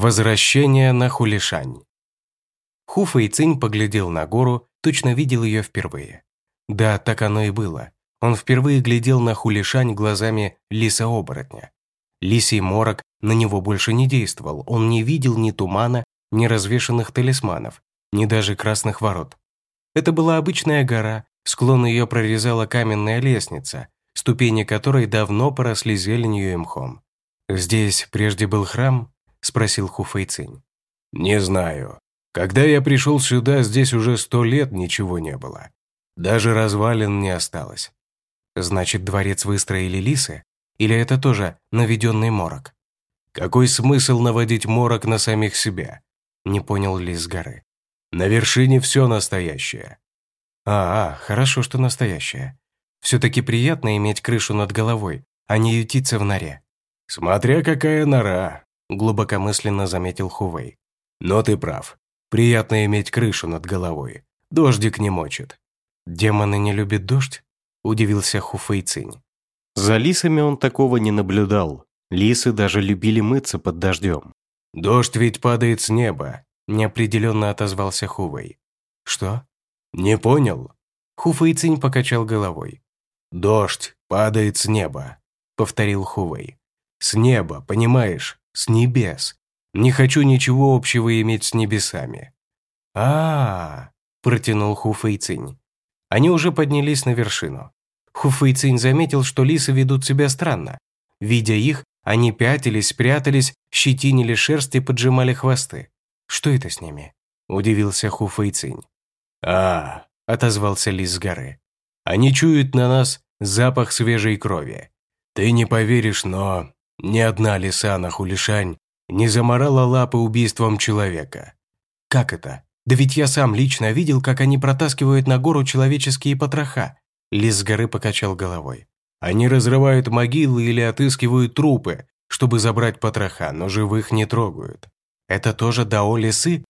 Возвращение на Хулишань. Хуфа и поглядел на гору, точно видел ее впервые. Да, так оно и было. Он впервые глядел на Хулишань глазами лиса-оборотня. Лисий морок на него больше не действовал, он не видел ни тумана, ни развешанных талисманов, ни даже красных ворот. Это была обычная гора, склон ее прорезала каменная лестница, ступени которой давно поросли зеленью и мхом. Здесь прежде был храм, – спросил Хуфэйцинь. «Не знаю. Когда я пришел сюда, здесь уже сто лет ничего не было. Даже развалин не осталось». «Значит, дворец выстроили лисы? Или это тоже наведенный морок?» «Какой смысл наводить морок на самих себя?» – не понял лис горы. «На вершине все настоящее». «А, а, хорошо, что настоящее. Все-таки приятно иметь крышу над головой, а не ютиться в норе». «Смотря какая нора», глубокомысленно заметил Хувей. «Но ты прав. Приятно иметь крышу над головой. Дождик не мочит». «Демоны не любят дождь?» – удивился Хуфэй Цинь. За лисами он такого не наблюдал. Лисы даже любили мыться под дождем. «Дождь ведь падает с неба», – неопределенно отозвался Хувей. «Что?» «Не понял?» Хуфэй Цинь покачал головой. «Дождь падает с неба», – повторил Хувей. «С неба, понимаешь? С небес. Не хочу ничего общего иметь с небесами. а, -а, -а протянул Хуфэйцинь. Они уже поднялись на вершину. Хуфэйцинь заметил, что лисы ведут себя странно. Видя их, они пятились, спрятались, щетинили шерсть и поджимали хвосты. «Что это с ними?» – удивился Хуфэйцинь. «А, – отозвался лис с горы. «Они чуют на нас запах свежей крови. Ты не поверишь, но ни одна лиса на Хулишань не заморала лапы убийством человека. Как это? Да ведь я сам лично видел, как они протаскивают на гору человеческие потроха. Лис с горы покачал головой. Они разрывают могилы или отыскивают трупы, чтобы забрать потроха, но живых не трогают. Это тоже дао лисы?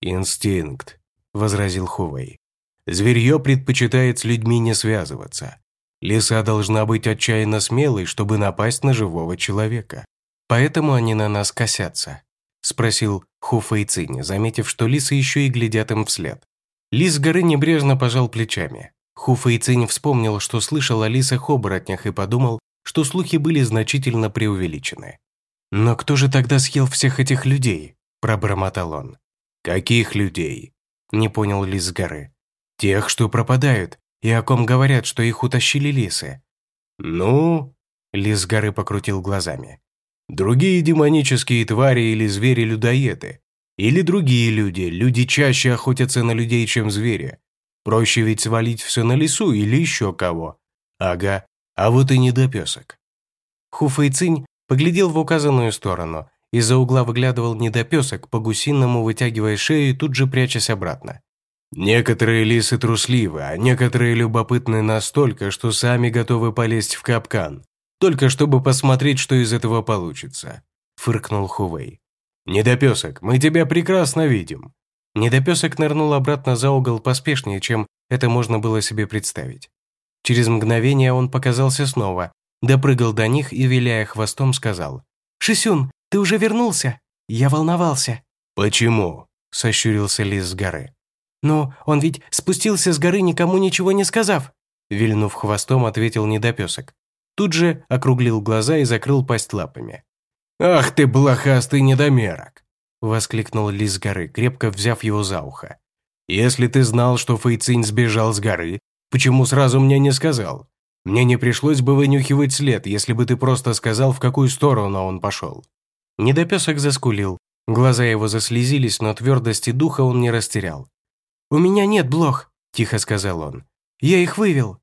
Инстинкт, возразил Хувей. Зверье предпочитает с людьми не связываться. Лиса должна быть отчаянно смелой, чтобы напасть на живого человека. Поэтому они на нас косятся», – спросил Хуфа и Цинь, заметив, что лисы еще и глядят им вслед. Лис горы небрежно пожал плечами. Хуфа и Цинь вспомнил, что слышал о лисах-оборотнях и подумал, что слухи были значительно преувеличены. «Но кто же тогда съел всех этих людей?» – пробормотал он. «Каких людей?» – не понял лис горы. «Тех, что пропадают, и о ком говорят, что их утащили лисы. «Ну?» – лис горы покрутил глазами. «Другие демонические твари или звери-людоеды. Или другие люди. Люди чаще охотятся на людей, чем звери. Проще ведь свалить все на лесу или еще кого. Ага, а вот и недопесок». Хуфэйцинь поглядел в указанную сторону. Из-за угла выглядывал недопесок, по-гусиному вытягивая шею и тут же прячась обратно. Некоторые лисы трусливы, а некоторые любопытны настолько, что сами готовы полезть в капкан, только чтобы посмотреть, что из этого получится», – фыркнул Хувей. «Недопесок, мы тебя прекрасно видим». Недопесок нырнул обратно за угол поспешнее, чем это можно было себе представить. Через мгновение он показался снова, допрыгал до них и, виляя хвостом, сказал. «Шисюн, ты уже вернулся? Я волновался». «Почему?» – сощурился лис с горы. «Но он ведь спустился с горы, никому ничего не сказав», вильнув хвостом, ответил недопесок. Тут же округлил глаза и закрыл пасть лапами. «Ах ты, блохастый недомерок!» воскликнул лис с горы, крепко взяв его за ухо. «Если ты знал, что Фэйцинь сбежал с горы, почему сразу мне не сказал? Мне не пришлось бы вынюхивать след, если бы ты просто сказал, в какую сторону он пошел». Недопесок заскулил. Глаза его заслезились, но твердости духа он не растерял. «У меня нет блох», – тихо сказал он. «Я их вывел».